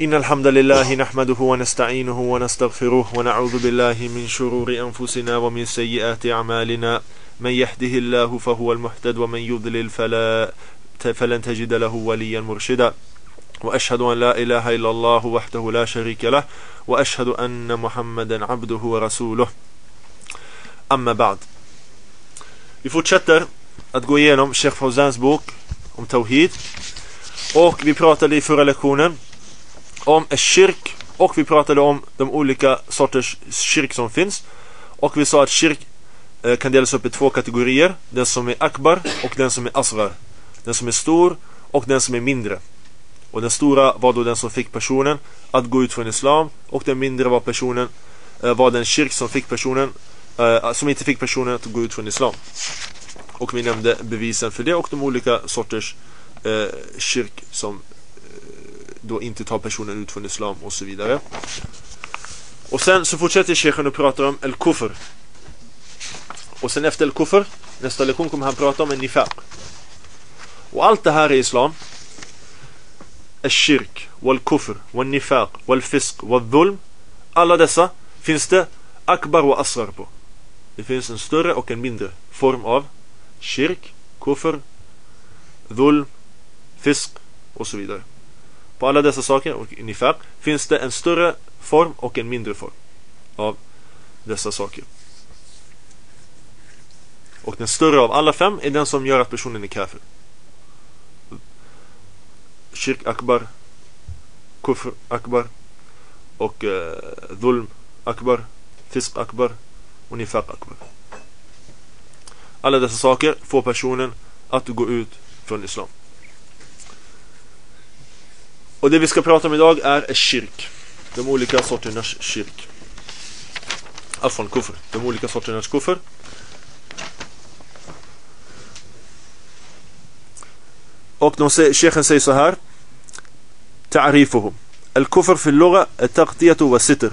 إن الحمد لله نحمده ونستعينه ونستغفره ونعوذ بالله من شرور أنفسنا ومن سيئات أعمالنا. من يهده الله فهو المهتد ومن يضلل فلا فلن تجد له وليا مرشدا. وأشهد أن لا إله إلا الله وحده لا شريك له وأشهد أن محمدا عبده ورسوله. أما بعد. Vi fortsätter att gå igenom Sheikh Fawzans bok om Tawhid. Och vi pratade i förra lektionen om kyrk och vi pratade om de olika sorters kyrk som finns. Och vi sa att kyrk eh, kan delas upp i två kategorier. Den som är akbar och den som är asrar. Den som är stor och den som är mindre. Och den stora var då den som fick personen att gå ut från islam och den mindre var personen eh, var den kyrk som fick personen eh, som inte fick personen att gå ut från islam. Och vi nämnde bevisen för det och de olika sorters kyrk som då inte ta personen ut från islam och så vidare. Och sen så fortsätter Sheikhen att prata om Al-Kufr. Och sen efter Al-Kufr, nästa lektion kommer han prata om en nifaq. Och allt det här är islam. Al-Shirk, Wal-Kufr, Wal-Nifaq, Wal-Fisk, Wal-Dhulm. Alla dessa finns det Akbar och Asrar på. Det finns en större och en mindre form av Shirk, Kufr, Dhulm, Fisk och så vidare. På alla dessa saker och nifaq finns det en större form och en mindre form av dessa saker. Och den större av alla fem är den som gör att personen är kafir. Shirk akbar, kufr akbar och eh, dhulm akbar, fisk akbar och nifaq akbar. Alla dessa saker får personen att gå ut från islam. Och det vi ska prata om idag är kyrk. De olika sorternas kyrk. Afon kufr. De olika sorternas kufr. Och de säger, Sheikhen säger så här. تعريفه الكفر في اللغة التغطية والستر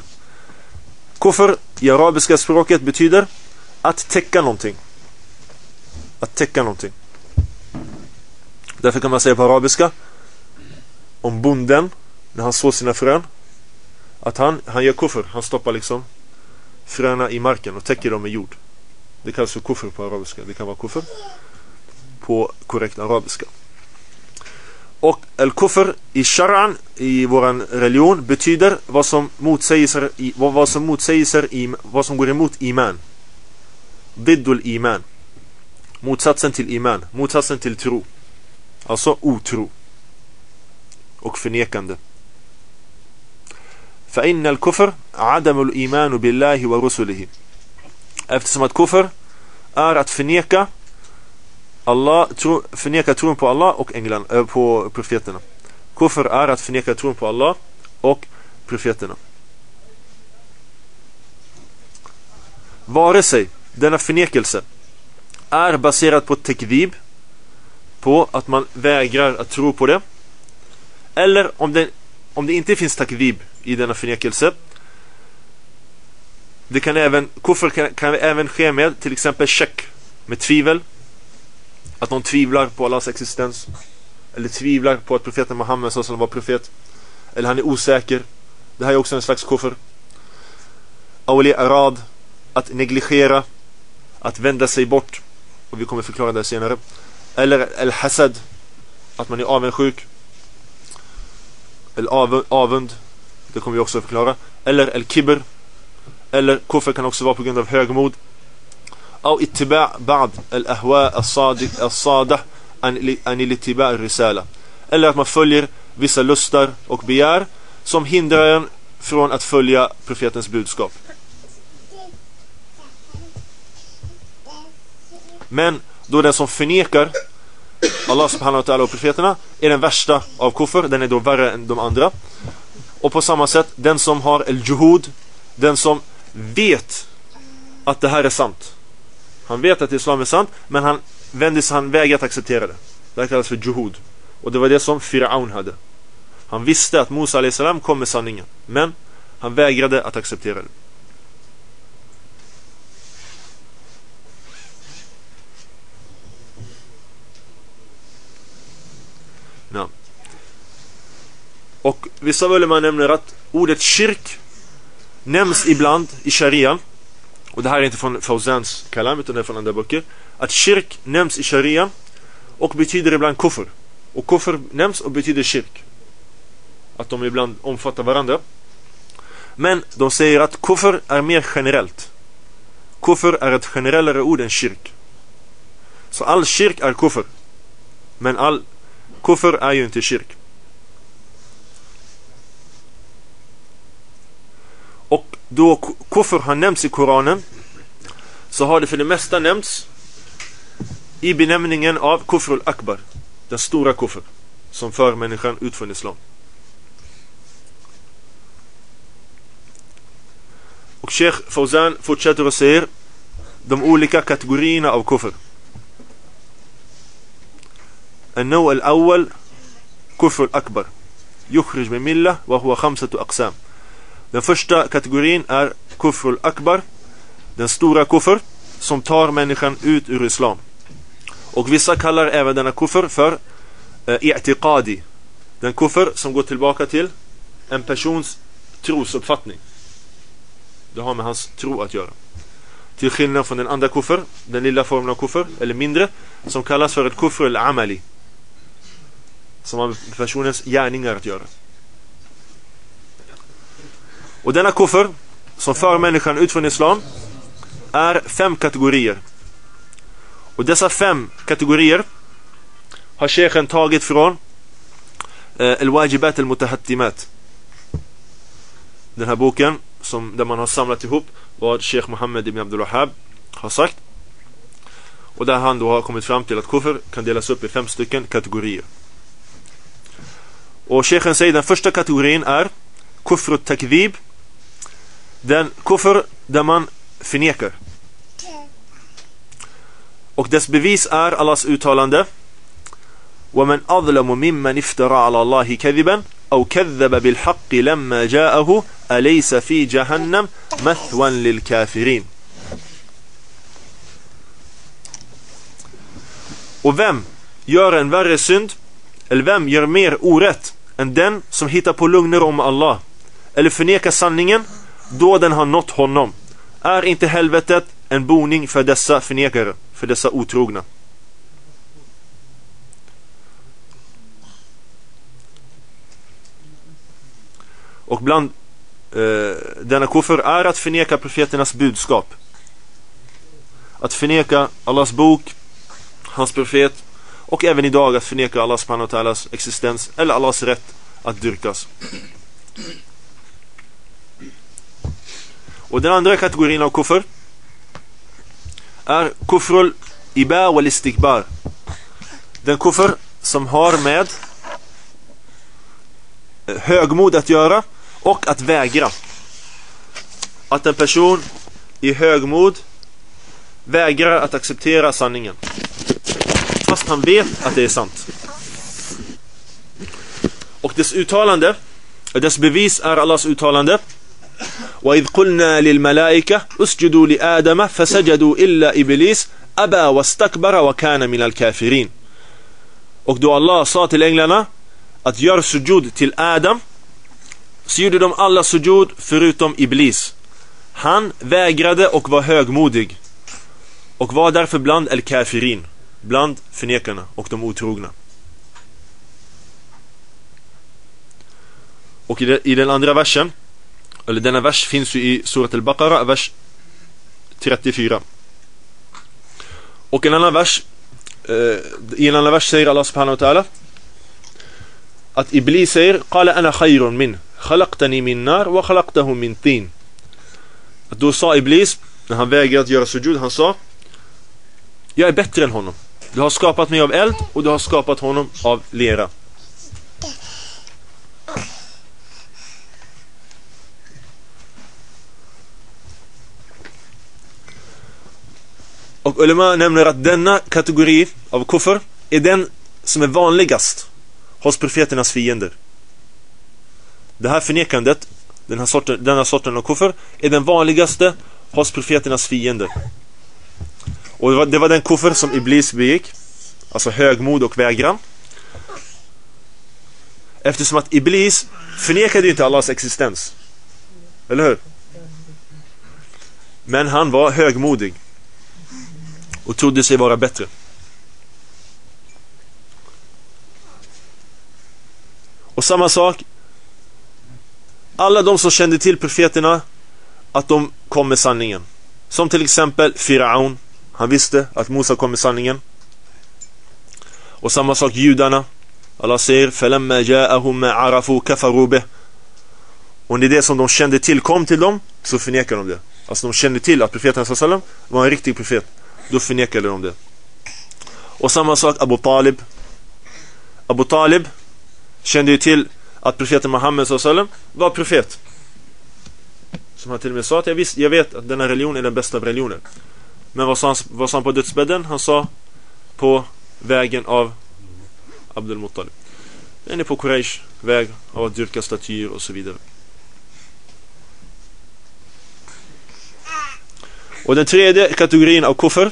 Kufr i arabiska språket betyder att täcka någonting. Att täcka någonting. Därför kan man säga på arabiska om bonden när han sår sina frön att han, han gör kuffer. Han stoppar liksom fröna i marken och täcker dem med jord. Det kallas för kuffer på arabiska. Det kan vara kuffer på korrekt arabiska. Och al kuffer i sharan i våran religion betyder vad som motsäger i, vad som motsäger i, vad som går emot iman. Diddul iman. Motsatsen till iman, motsatsen till tro. Alltså otro Och förnekande. فإن الكفر عدم الإيمان بالله ورسله eftersom att kufr är att förneka Allah, tro, förneka tron på Allah och änglarna, äh, på profeterna. Kufr är att förneka tron på Allah och profeterna. Vare sig denna förnekelse är baserad på tekvib, på att man vägrar att tro på det, eller om det, om det inte finns takvib i denna förnekelse, det kan även, kufr kan, kan även ske med till exempel check, med tvivel, att någon tvivlar på Allahs existens. Eller tvivlar på att profeten Muhammed som var profet. Eller han är osäker. Det här är också en slags kuffer. Awli arad. Att negligera. Att vända sig bort. Och vi kommer förklara det senare. Eller al-hasad. Att man är avundsjuk. El avund, det kommer vi också förklara. Eller El kibr. Eller kufr kan också vara på grund av högmod. Au ittiba' ba'd el ahwa as-sada an ittiba' risala Eller att man följer vissa lustar och begär som hindrar en från att följa profetens budskap. Men då den som förnekar Allah subhanahu wa ta'ala och profeterna är den värsta av kuffer, den är då värre än de andra. Och på samma sätt, den som har el-juhud, den som vet att det här är sant. Han vet att islam är sant, men han vänder sig, han vägrar att acceptera det. Det här kallas för juhud. Och det var det som Firaun hade. Han visste att Musa a.s. kom med sanningen, men han vägrade att acceptera det. Ja. Och vissa ulema nämner att ordet kyrk nämns ibland i sharia. Och det här är inte från Fawzans kalam utan det är från andra böcker. Att kyrk nämns i sharia och betyder ibland kufr. Och kufr nämns och betyder kyrk. Att de ibland omfattar varandra. Men de säger att kufr är mer generellt. Kufr är ett generellare ord än kyrk. Så all kyrk är kufr. Men all kufr är ju inte kyrk. Och då kufr har nämnts i Koranen så har det för det mesta nämnts i benämningen av kufrul akbar. Den stora kufr som för människan ut från islam. Och Sheikh Fawzan fortsätter och säger de olika kategorierna av kufr. النوع الأول كفر الأكبر يخرج من ملة وهو خمسة أقسام Den första kategorin är kufr akbar Den stora kufr som tar människan ut ur islam Och vissa kallar även denna kufr för eh, i'tiqadi Den kufr som går tillbaka till en persons trosuppfattning Det har med hans tro att göra Till skillnad från den andra kufr Den lilla formen av kufr, eller mindre Som kallas för ett kufr al-amali som har med personens gärningar att göra och denna kuffer som för människan ut från islam är fem kategorier. Och dessa fem kategorier har sheikhen tagit från eh, Al-Wajibat Al-Mutahattimat. Den här boken som, där man har samlat ihop vad Sheikh Mohammed ibn Abdul Wahab har sagt. Och där han då har kommit fram till att kuffer kan delas upp i fem stycken kategorier. Och sheikhen säger den första kategorin är kufr takdhib den kuffer där man förnekar. Och dess bevis är Allahs uttalande ومن أظلم ممن افترى على الله كذبا أو كذب بالحق لما جاءه أليس في جهنم مثوى للكافرين Och vem gör en värre synd eller vem gör mer orätt än den som hittar på lugner om Allah eller förnekar sanningen då den har nått honom är inte helvetet en boning för dessa förnekare, för dessa otrogna. Och bland eh, denna kuffer är att förneka profeternas budskap. Att förneka Allahs bok, hans profet och även idag att förneka Allahs existens eller Allahs rätt att dyrkas. Och den andra kategorin av kuffer är kufrul iba wal istikbar. Den kuffer som har med eh, högmod att göra och att vägra. Att en person i högmod vägrar att acceptera sanningen Fast han vet att det är sant. Och dess uttalande, dess bevis är Allahs uttalande وإذ قلنا للملائكة اسجدوا لآدم فسجدوا إلا إبليس أبى واستكبر وكان من الكافرين Och då Allah sa till änglarna att gör sujud till Adam så gjorde de alla sujud förutom Iblis. Han vägrade och var högmodig och var därför bland el-kafirin, bland förnekarna och de otrogna. Och i den andra versen eller denna vers finns ju i Surat al-Baqarah, vers 34. Och en annan vers, eh, i en annan vers säger Allah subhanahu wa ta'ala att Iblis säger Qala ana khayrun min khalaqtani min nar wa khalaqtahu min tin att då sa Iblis när han vägrade att göra sujud han sa Jag är bättre än honom du har skapat mig av eld och du har skapat honom av lera Och Ulema nämner att denna kategori av kuffer är den som är vanligast hos profeternas fiender. Det här förnekandet, den här sorten, denna sorten av kuffer, är den vanligaste hos profeternas fiender. Och det var, det var den kuffer som Iblis begick, alltså högmod och vägran. Eftersom att Iblis förnekade ju inte Allahs existens. Eller hur? Men han var högmodig. Och trodde sig vara bättre. Och samma sak. Alla de som kände till profeterna. Att de kom med sanningen. Som till exempel Firaun. Han visste att Musa kom med sanningen. Och samma sak judarna. Allah säger فَلَمَّا جَاءَهُمْ مَا عَرَفُوا كَفَرُوا بِهِ Och när det som de kände till kom till dem så förnekar de det. Alltså de kände till att profeten sallam var en riktig profet. Då förnekade de det. Och samma sak Abu Talib. Abu Talib kände ju till att profeten Muhammed sallam var profet. Som han till och med sa att jag, visst, jag vet att denna religion är den bästa av religioner. Men vad sa han, vad sa han på dödsbädden? Han sa på vägen av Abdul Muttalib. Den är på Quraysh väg av att dyrka statyer och så vidare. Och den tredje kategorin av kuffer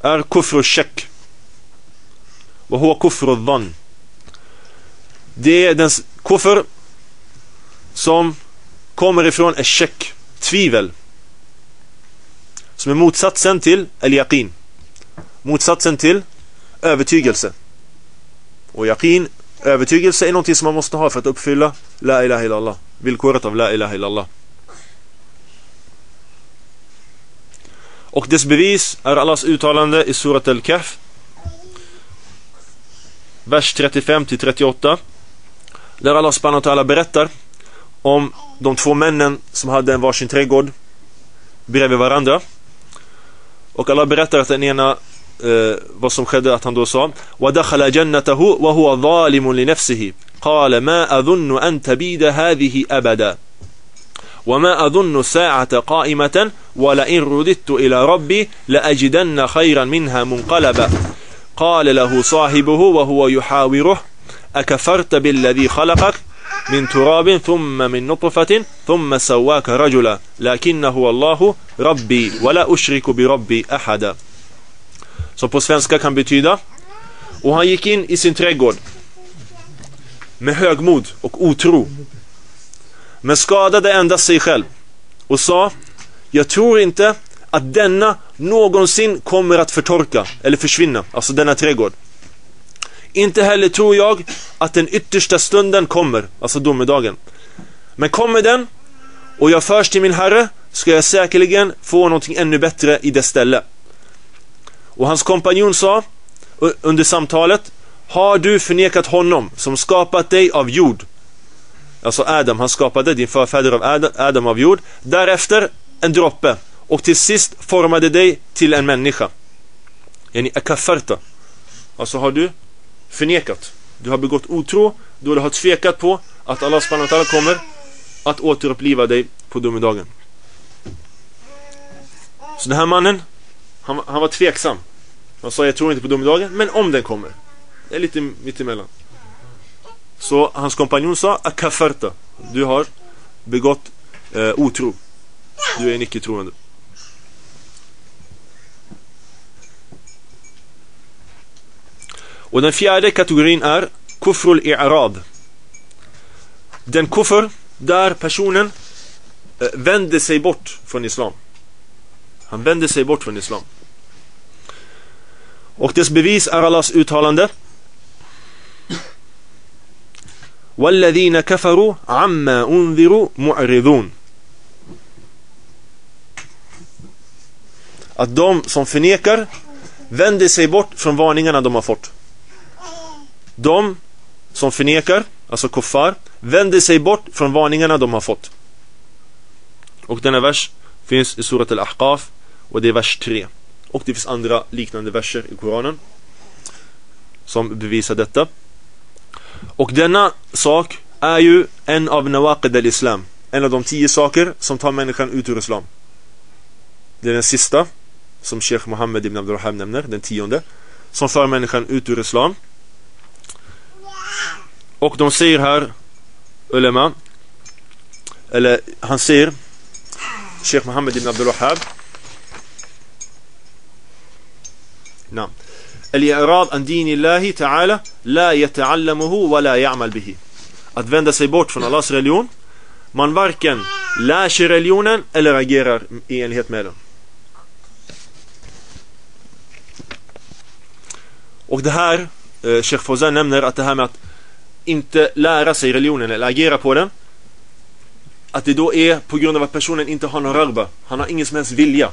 är kufr shak. Och huwa kufr dhann. Det är den kuffer som kommer ifrån ett check, tvivel. Som är motsatsen till al-yaqin. Motsatsen till övertygelse. Och yaqin, övertygelse är någonting som man måste ha för att uppfylla La ilaha illallah. Villkoret av La ilaha illallah. Och dess bevis är Allahs uttalande i surat al-Kahf. Vers 35 till 38. Där Allah subhanahu wa ta'ala berättar om de två männen som hade en varsin trädgård bredvid varandra. Och Allah berättar att den ena eh, vad som skedde att han då sa وَدَخَلَ جَنَّتَهُ وَهُوَ ظَالِمٌ لِنَفْسِهِ قال ما أظن أن تبيد هذه أبدا وما أظن الساعة قائمة ولئن رددت إلى ربي لأجدن خيرا منها منقلبا قال له صاحبه وهو يحاوره أكفرت بالذي خلقك من تراب ثم من نطفة ثم سواك رجلا لكنه الله ربي ولا أشرك بربي أحدا Som på svenska kan betyda Och han gick in i sin trädgård Med högmod och otro Men skadade endast sig själv Och sa Jag tror inte att denna någonsin kommer att förtorka Eller försvinna, alltså denna trädgård Inte heller tror jag att den yttersta stunden kommer Alltså domedagen Men kommer den och jag förs till min herre ska jag säkerligen få någonting ännu bättre i dess ställe. Och hans kompanjon sa under samtalet Har du förnekat honom som skapat dig av jord? Alltså Adam, han skapade din förfäder av Adam, Adam av jord. Därefter en droppe och till sist formade dig till en människa. Yani akafarta. Alltså har du förnekat. Du har begått otro då du har tvekat på att Allah subhanahu kommer att återuppliva dig på domedagen. Så den här mannen, han, han var tveksam. Han sa jag tror inte på domedagen, men om den kommer. Det är lite mittemellan. Så hans kompanjon sa akafarta. Du har begått eh, otro. Du är en icke-troende. Och den fjärde kategorin är kufrul i'rad. Den kuffer där personen eh, vänder sig bort från islam. Han vänder sig bort från islam. Och dess bevis är Allahs uttalande والذين كفروا عما أنذروا معرضون Att de som förnekar vänder sig bort från varningarna de har fått. De som förnekar, alltså kuffar, vänder sig bort från varningarna de har fått. Och denna vers finns i surat al-Ahqaf och det är vers 3. Och det finns andra liknande verser i Koranen som bevisar detta. Och denna sak är ju en av nawaqid al-Islam. En av de tio saker som tar människan ut ur Islam. Det är den sista som Sheikh Mohammed ibn Abdurrahman nämner, den tionde. Som för människan ut ur Islam. Och de säger här, ulema, eller han säger, Sheikh Mohammed ibn Abdul نعم الإعراض عن دين الله تعالى لا يتعلمه ولا يعمل به att vända sig bort från Allahs religion. Man varken lär sig religionen eller agerar i enlighet med den. Och det här, eh, Sheikh Fawzan nämner att det här med att inte lära sig religionen eller agera på den att det då är på grund av att personen inte har någon ragba. Han har ingen som helst vilja.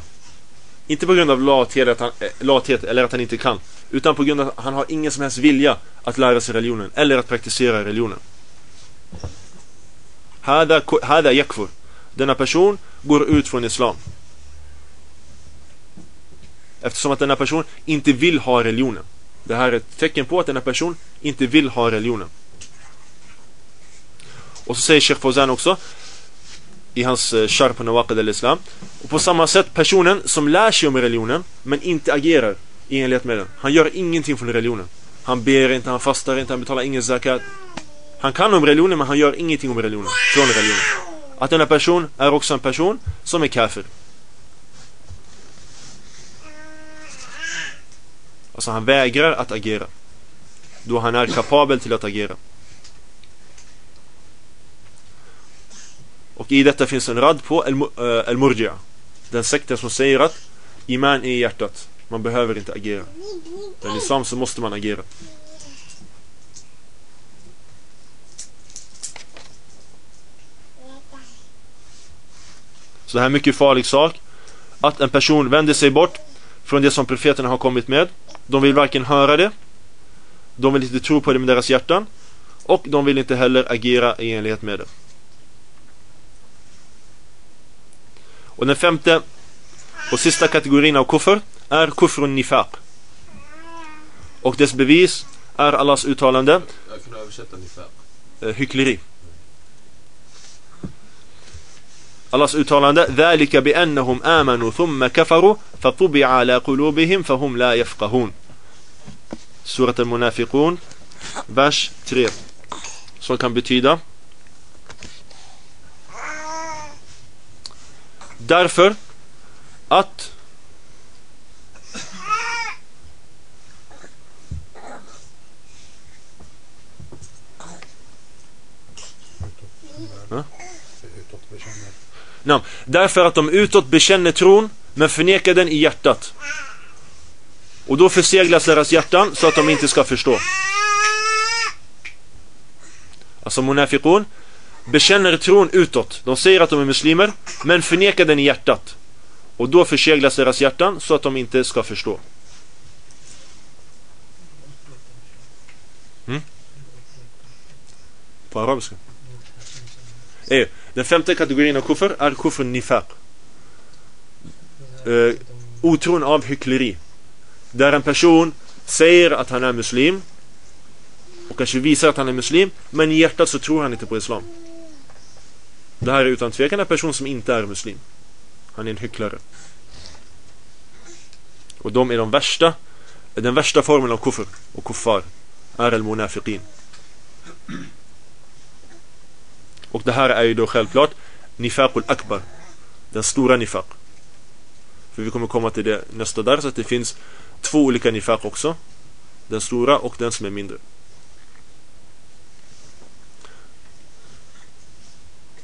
Inte på grund av lathet, att han, eh, lathet eller att han inte kan. Utan på grund av att han har ingen som helst vilja att lära sig religionen eller att praktisera religionen. Hada yakfur. Denna person går ut från Islam. Eftersom att denna person inte vill ha religionen. Det här är ett tecken på att denna person inte vill ha religionen. Och så säger Sheikh Fawzan också i hans eh, Shar på Nawaqid al-Islam. Och på samma sätt personen som lär sig om religionen men inte agerar i enlighet med den. Han gör ingenting från religionen. Han ber inte, han fastar inte, han betalar ingen zakat. Han kan om religionen men han gör ingenting om religionen. Från religionen. Att denna person är också en person som är kafir. Alltså han vägrar att agera. Då han är kapabel till att agera. Och i detta finns en rad på eh, Al-Murji'a. Den sekten som säger att Iman är i hjärtat. Man behöver inte agera. Men i Islam så måste man agera. Så det här är en mycket farlig sak. Att en person vänder sig bort från det som profeterna har kommit med. De vill varken höra det. De vill inte tro på det med deras hjärtan. Och de vill inte heller agera i enlighet med det. Och den femte och sista kategorin av kuffer är kufrun nifaq. Och dess bevis är Allahs uttalande Jag kan översätta nifaq. Eh, hyckleri. Allahs uttalande ذلك بأنهم آمنوا ثم كفروا فطبع على قلوبهم فهم لا يفقهون Surat al-Munafiqun vers 3 som kan betyda Därför att Ja. Därför att de utåt bekänner tron men förnekar den i hjärtat. Och då förseglas deras hjärtan så att de inte ska förstå. Alltså munafiqun bekänner tron utåt. De säger att de är muslimer, men förnekar den i hjärtat. Och då förseglas deras hjärtan så att de inte ska förstå. Mm? På arabiska. Eh, den femte kategorin av kuffer är kuffer nifaq. Eh, otron av hyckleri. Där en person säger att han är muslim och kanske visar att han är muslim men i hjärtat så tror han inte på islam. Det här är utan tvekan en person som inte är muslim. Han är en hycklare. Och de är de värsta, den värsta formen av kufr och kuffar är al-munafiqin. Och det här är ju då självklart nifaqul akbar. Den stora nifaq. För vi kommer komma till det nästa där så att det finns två olika nifaq också. Den stora och den som är mindre.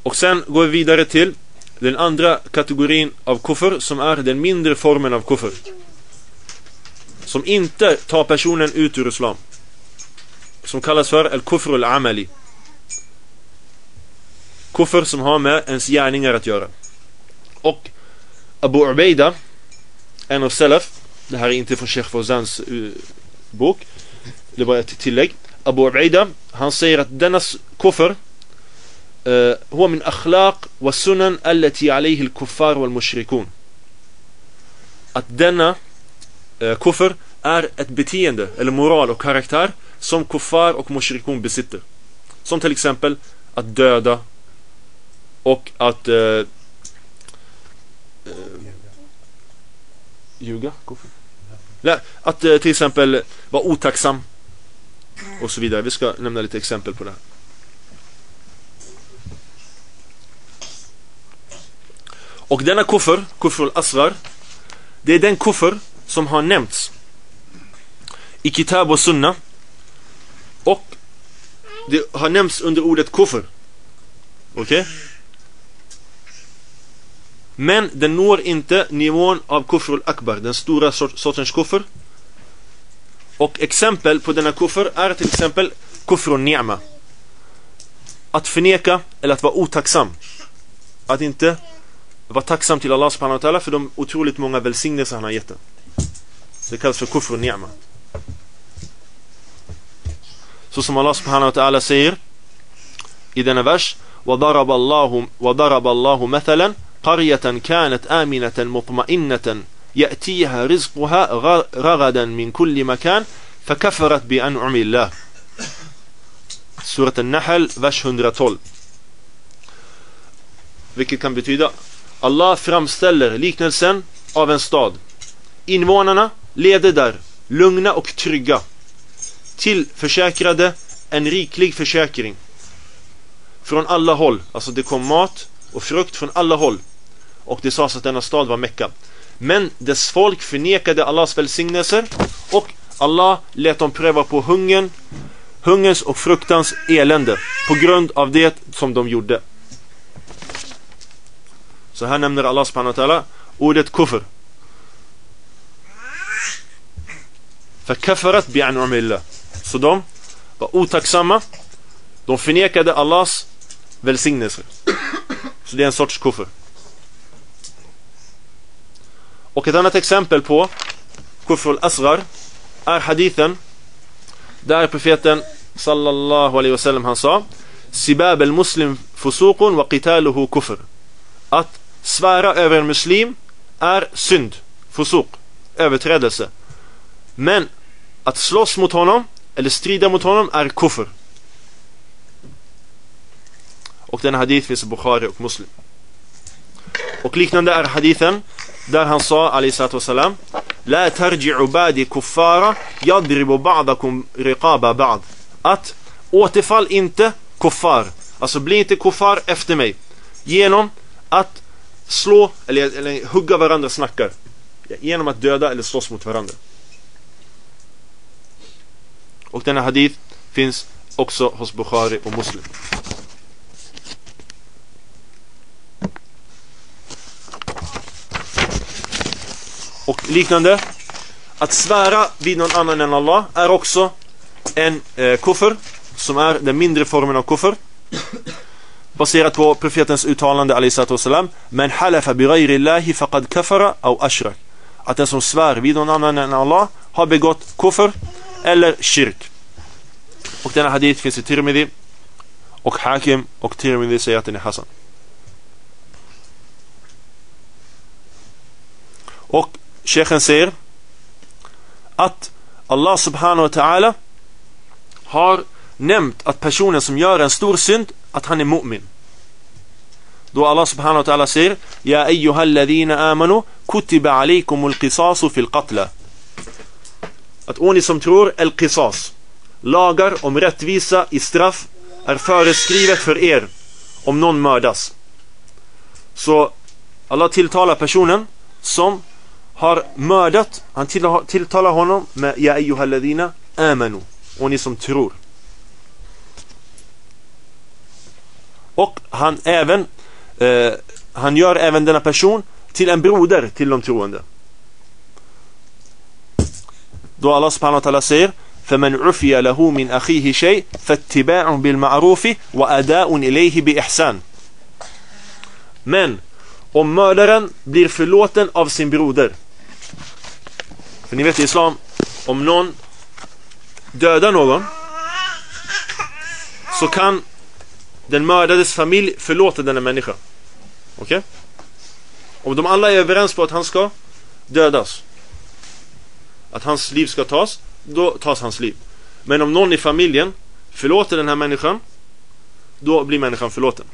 Och sen går vi vidare till den andra kategorin av kuffer som är den mindre formen av kuffer. Som inte tar personen ut ur islam. Som kallas för al-kufr al-amali. Kuffer som har med ens gärningar att göra. Och Abu Ubaida, en av Salaf, det här är inte från Sheikh Fawzans uh, eh, bok, det var ett tillägg. Abu Ubaida, han säger att denna kuffer هو من أخلاق والسنن التي عليه الكفار والmushrikun. Att denna eh, kuffer är ett beteende eller moral och karaktär som kuffar och mushrikun besitter. Som till exempel att döda och att eh, eh, ljuga. Nej, att eh, till exempel vara otacksam och så vidare. Vi ska nämna lite exempel på det här. Och denna kuffer, kuffer al-asrar, det är den kuffer som har nämnts i Kitab och Sunna och det har nämnts under ordet kuffer. Okej? Okay? Men den når inte nivån av kufr akbar, den stora sortens kuffer. Och exempel på denna kuffer är till exempel kufr ni'ma. Att förneka eller att vara otacksam. Att inte vara tacksam till Allah subhanahu wa ta'ala för de otroligt många välsignelser han har gett Det kallas för kufr ni'ma. Så som Allah subhanahu wa ta'ala säger i denna vers وضرب الله مثلا قرية كانت آمنة مطمئنة يأتيها رزقها رغدا من كل مكان فكفرت بأنعم الله سورة النحل vers 112 Vilket kan betyda Allah framställer liknelsen av en stad. Invånarna levde där, lugna och trygga. Tillförsäkrade en riklig försäkring. Från alla håll. Alltså det kom mat och frukt från alla håll. Och det sades att denna stad var Mecka. Men dess folk förnekade Allahs välsignelser och Allah lät dem pröva på hungern, hungerns och fruktans elände på grund av det som de gjorde. Så här nämner Allah subhanahu wa ta'ala ordet kufr. Förkafarat bi'an'umillah. Så de var otacksamma. De förnekade Allahs välsignelser. Så det är en sorts kufr. Och ett annat exempel på kufr al-asrar är hadithen där profeten sallallahu alaihi wasallam han sa Sibab al-muslim fusuqun wa qitaluhu kufr. Att svära över en muslim är synd, fusuk, överträdelse. Men att slåss mot honom eller strida mot honom är kufr. Och den hadith finns i Bukhari och Muslim. Och liknande är hadithen där han sa alaihissalatu wassalam La tarji'u badi kuffara yadribu ba'dakum riqaba ba'd Att återfall inte kuffar Alltså bli inte kuffar efter mig Genom att slå eller, eller hugga varandra snackar. Genom att döda eller slåss mot varandra Och denna hadith finns också hos Bukhari och Muslim och liknande. Att svära vid någon annan än Allah är också en eh, kuffer som är den mindre formen av kuffer. Baserat på profetens uttalande alaihissalam Men halafa bi ghayri faqad kafara aw ashrak. Att den som svär vid någon annan än Allah har begått kuffer eller shirk. Och denna hadith finns i Tirmidhi och Hakim och Tirmidhi säger att den är Hassan. Och Sheikhen säger att Allah subhanahu wa ta'ala har nämnt att personen som gör en stor synd att han är mu'min. Då Allah subhanahu wa ta'ala säger Ja ayyuhalladhina amanu kutiba alaykumul qisasu fil qatla. Att å ni som tror el-qisas lagar om rättvisa i straff är föreskrivet för er om någon mördas. Så Allah tilltalar personen som har mördat, han tilltalar honom med Ja ayyuhalladina amanu och ni som tror. Och han även eh, han gör även denna person till en broder till de troende. Då Allah subhanahu wa ta'ala säger فمن عفي له من أخيه شيء فاتباع بالمعروف وأداء إليه بإحسان Men om mördaren blir förlåten av sin broder för ni vet i islam, om någon dödar någon så kan den mördades familj förlåter denna människa. Okej? Okay? Om de alla är överens på att han ska dödas. Att hans liv ska tas, då tas hans liv. Men om någon i familjen förlåter den här människan, då blir människan förlåten.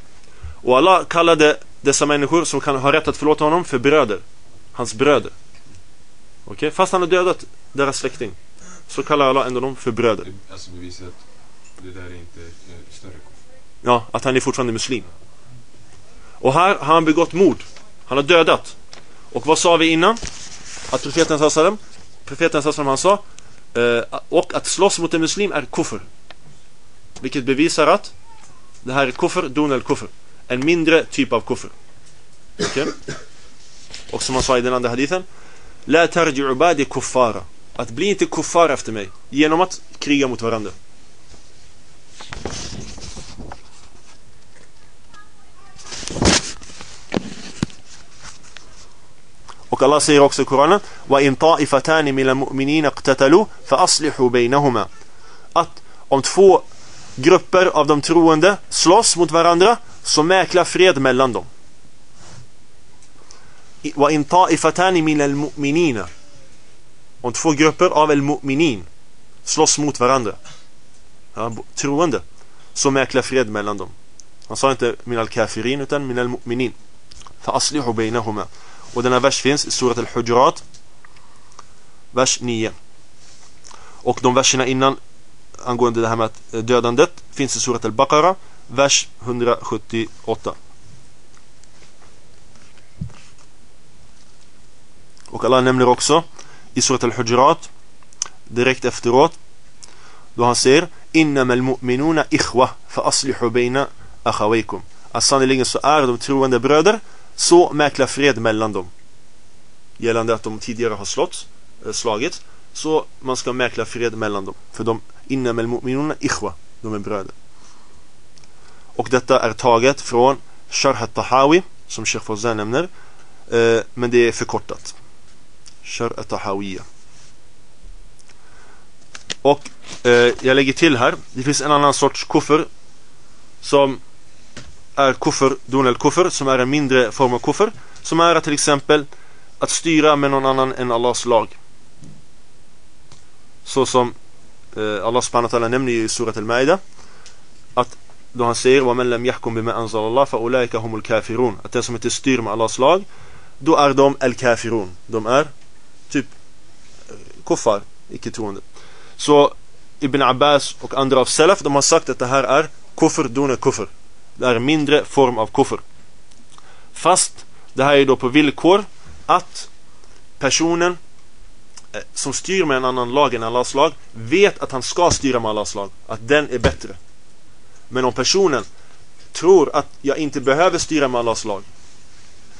Och Allah kallade dessa människor som kan ha rätt att förlåta honom för bröder. Hans bröder. Okej, okay? fast han har dödat deras släkting. Så kallar Allah ändå dem för bröder. Alltså beviset att det där är inte eh, Ja, att han är fortfarande muslim. Och här har han begått mord. Han har dödat. Och vad sa vi innan? Att profeten sa Profeten sa han sa eh, och att slåss mot en muslim är kuffer. Vilket bevisar att det här är kufr, dun eller kufr. En mindre typ av kufr. Okej? Okay? Och som han sa i den andra hadithen. La tarji'u badi kuffara. Att bli inte kuffar efter mig. Genom att kriga mot varandra. Och Allah säger Koranen Wa in ta'ifatani min al-mu'minin iqtatalu fa aslihu bainahuma. Att om två grupper av de troende slåss mot varandra så mäkla fred mellan dem. Wa in ta'ifatani min al-mu'minin. Om två grupper av al-mu'minin slåss mot varandra. Ja, troende. Så mäkla fred mellan dem. Han sa inte min al-kafirin utan min al-mu'minin. Fa aslihu bainahuma. Och denna vers finns i surat al-Hujurat vers 9. Och de verserna innan angående det här med eh, dödandet finns i surat al-Baqarah vers 178. Och Allah nämner också i surat al-Hujurat direkt efteråt då han säger innama al-mu'minuna ikhwa fa aslihu bayna akhawaykum. Att sannoliken så är de troende bröder så mäkla fred mellan dem. Gällande att de tidigare har slått, eh, slagit. Så man ska mäkla fred mellan dem. För de innamel mu'minuna ikhwa. De är bröder. Och detta är taget från Sharh tahawi som Sheikh Fawzan nämner. Eh, men det är förkortat. Sharh tahawiya Och eh, jag lägger till här. Det finns en annan sorts kuffer som är kuffer, dunel kuffer, som är en mindre form av kuffer. Som är till exempel att styra med någon annan än Allahs lag. Så som eh, Allah subhanahu wa ta'ala nämner i surat al-Maida. Att då han säger وَمَنْ لَمْ يَحْكُمْ بِمَا أَنْزَلَ اللَّهِ فَأُولَٰئِكَ هُمُ الْكَافِرُونَ Att den som inte styr med Allahs lag, då är de al-kafirun. De är typ eh, kuffar, icke troende. Så Ibn Abbas och andra av Salaf, de har sagt att det här är kufr, duna kufr. Det är en mindre form av kuffer. Fast det här är då på villkor att personen eh, som styr med en annan lag än Allahs lag vet att han ska styra med Allahs lag. Att den är bättre. Men om personen tror att jag inte behöver styra med Allahs lag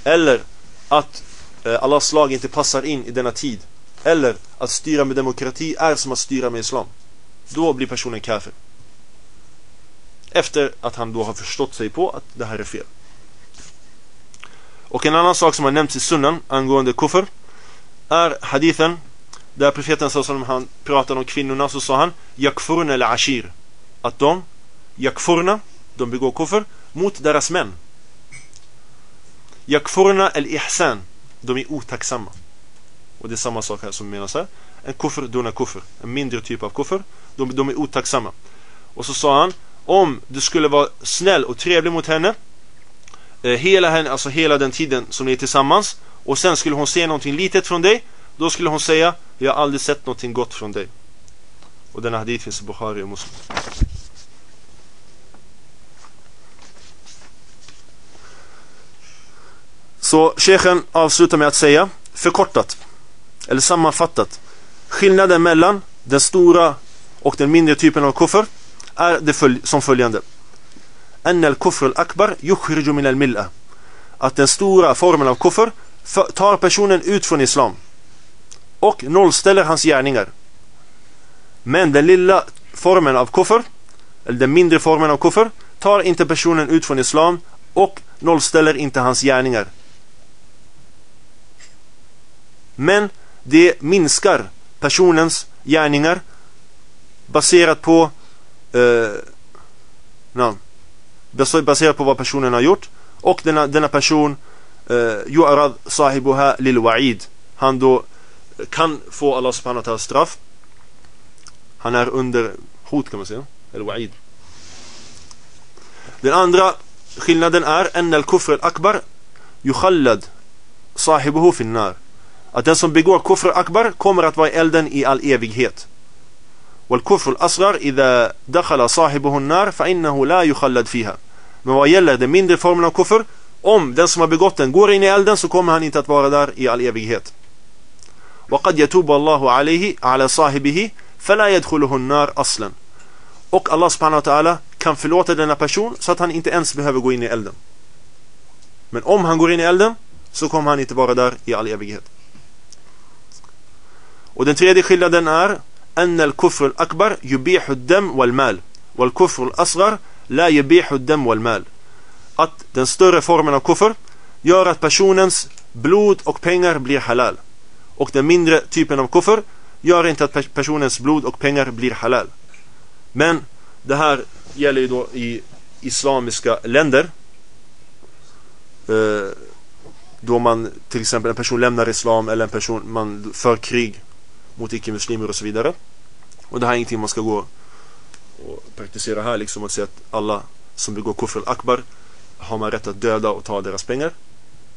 eller att eh, Allahs lag inte passar in i denna tid eller att styra med demokrati är som att styra med Islam då blir personen kafir. Efter att han då har förstått sig på att det här är fel. Och en annan sak som har nämnts i sunnan angående kuffer är hadithen där profeten sa som han pratade om kvinnorna så sa han yakfurna eller ashir att de yakfurna de begår kuffer mot deras män. Yakfurna el ihsan de är otacksamma. Och det är samma sak här som menas här. En kuffer, duna kuffer. En mindre typ av kuffer. De, de är otacksamma. Och så sa han om du skulle vara snäll och trevlig mot henne eh, hela henne, alltså hela den tiden som ni är tillsammans och sen skulle hon se någonting litet från dig då skulle hon säga jag har aldrig sett någonting gott från dig. Och denna hadith finns i Bukhari och Muslim. Så Shechen avslutar med att säga förkortat eller sammanfattat skillnaden mellan den stora och den mindre typen av kuffer är det följ som följande. En al-kufr akbar yukhriju min al-milla. Att den stora formen av kuffer tar personen ut från islam och nollställer hans gärningar. Men den lilla formen av kuffer, eller den mindre formen av kuffer, tar inte personen ut från islam och nollställer inte hans gärningar. Men det minskar personens gärningar baserat på eh, na, baserat på vad personen har gjort. Och denna, denna person eh, yu'rad sahibuha lil wa'id han då kan få Allah subhanahu wa ta'ala straff. Han är under hot kan man säga. Eller wa'id. Den andra skillnaden är en al-kufr al-akbar yukhallad sahibuhu finnar. Att den som begår kufr akbar kommer att vara i elden i all evighet. والكفر الأصغر إذا دخل صاحبه النار فإنه لا يخلد فيها men vad gäller den mindre formen av kuffer om den som har begått den går in i elden så kommer han inte att vara där i all evighet وقد يتوب الله عليه على صاحبه فلا يدخله النار أصلا Och Allah subhanahu wa ta'ala kan förlåta denna person så att han inte ens behöver gå in i elden. Men om han går in i elden så kommer han inte vara där i all evighet. Och den tredje skillnaden är أن الكفر الأكبر يبيح الدم والمال والكفر الأصغر لا يبيح الدم والمال att den större formen av kuffer gör att personens blod och pengar blir halal och den mindre typen av kuffer gör inte att personens blod och pengar blir halal men det här gäller ju då i islamiska länder eh, då man till exempel en person lämnar islam eller en person man för krig mot icke-muslimer och så vidare. Och det här är ingenting man ska gå och praktisera här liksom och säga att alla som begår kufr akbar har man rätt att döda och ta deras pengar.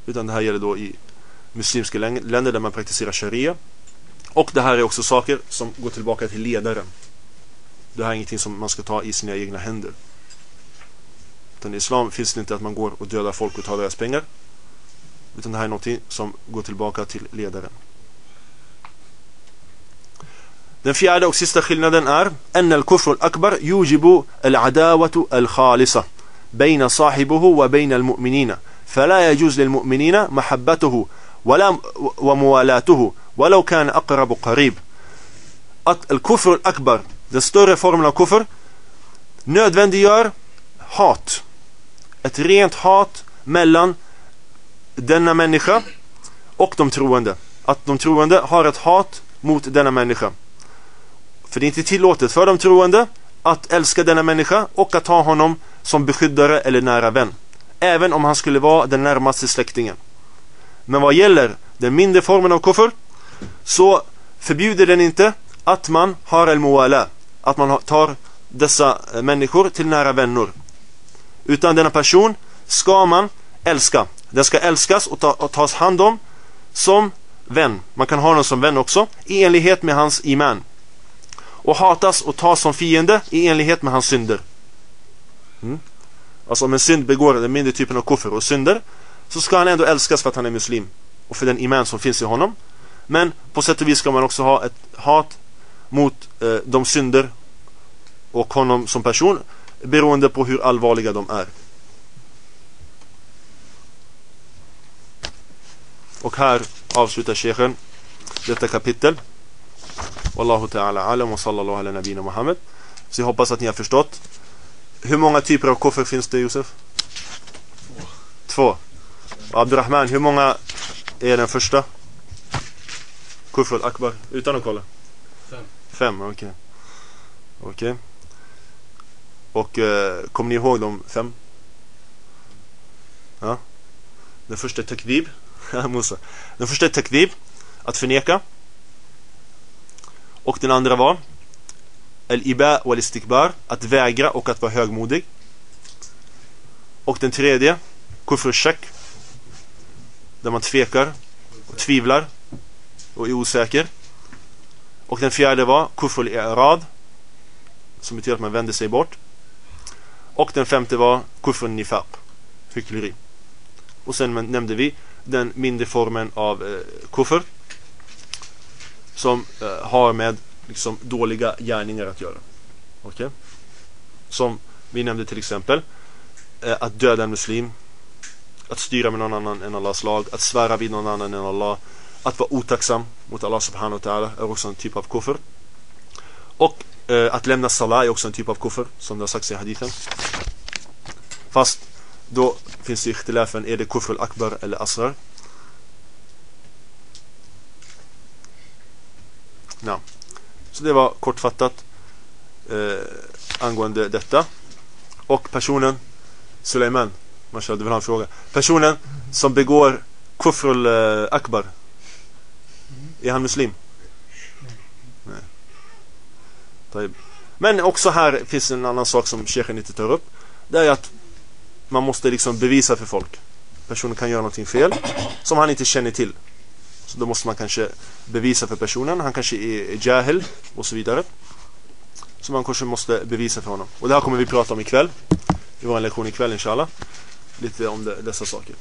Utan det här gäller då i muslimska länder där man praktiserar sharia. Och det här är också saker som går tillbaka till ledaren. Det här är ingenting som man ska ta i sina egna händer. Utan i islam finns det inte att man går och dödar folk och tar deras pengar. Utan det här är någonting som går tillbaka till ledaren. Den fjärde och sista skillnaden är أن الكفر الأكبر يوجب العداوة الخالصة بين صاحبه وبين المؤمنين فلا يجوز للمؤمنين محبته ولا وموالاته ولو كان أقرب قريب att الكفر الأكبر den större formen av kuffer nödvändiggör hat ett rent hat mellan denna människa och de troende att de troende har ett hat mot denna människa för det är inte tillåtet för de troende att älska denna människa och att ha honom som beskyddare eller nära vän. Även om han skulle vara den närmaste släktingen. Men vad gäller den mindre formen av kuffer så förbjuder den inte att man har el-muala. Att man tar dessa eh, människor till nära vänner. Utan denna person ska man älska. Den ska älskas och, ta, och tas hand om som vän. Man kan ha honom som vän också i enlighet med hans iman och hatas och tas som fiende i enlighet med hans synder. Mm. Alltså om en synd begår den mindre typen av kuffer och synder så ska han ändå älskas för att han är muslim och för den iman som finns i honom. Men på sätt och vis ska man också ha ett hat mot eh, de synder och honom som person beroende på hur allvarliga de är. Och här avslutar Shechen detta kapitel. Wallahu ta'ala alam och sallallahu ala nabina Muhammed. Så jag hoppas att ni har förstått. Hur många typer av koffer finns det Josef? Två. Och Abdurrahman, hur många är den första? Kufrul Akbar, utan att kolla. Fem. Fem, okej. Okay. Okej. Okay. Och eh, kommer ni ihåg de fem? Ja. Den första är takdib. Musa. Den första är takdib. Att förneka. Och den andra var Al-Iba wal istikbar Att vägra och att vara högmodig. Och den tredje Kufr shak Där man tvekar och tvivlar Och är osäker. Och den fjärde var Kufr i'rad Som betyder att man vänder sig bort. Och den femte var Kufr nifaq Hyckleri. Och sen nämnde vi den mindre formen av eh, kufr som eh, har med liksom, dåliga gärningar att göra. Okay? Som vi nämnde till exempel eh, att döda en muslim, att styra med någon annan än Allahs lag, att svära vid någon annan än Allah, att vara otacksam mot Allah subhanahu wa ta'ala är också en typ av kuffer. Och eh, att lämna salah är också en typ av kuffer, som det har sagts i hadithen. Fast då finns det ikhtilafen, är det kufr al-akbar eller asrar? Ja. Så det var kortfattat eh, angående detta. Och personen Suleiman, Marshall, du vill ha en fråga. Personen som begår kufrul eh, akbar. Är han muslim? Nej. Men också här finns en annan sak som Shechen inte tar upp. Det är att man måste liksom bevisa för folk. Personen kan göra någonting fel som han inte känner till. Så då måste man kanske bevisa för personen. Han kanske är jahil och så vidare. Så man kanske måste bevisa för honom. Och det här kommer vi prata om ikväll. I vår lektion ikväll inshallah. Lite om det, dessa saker.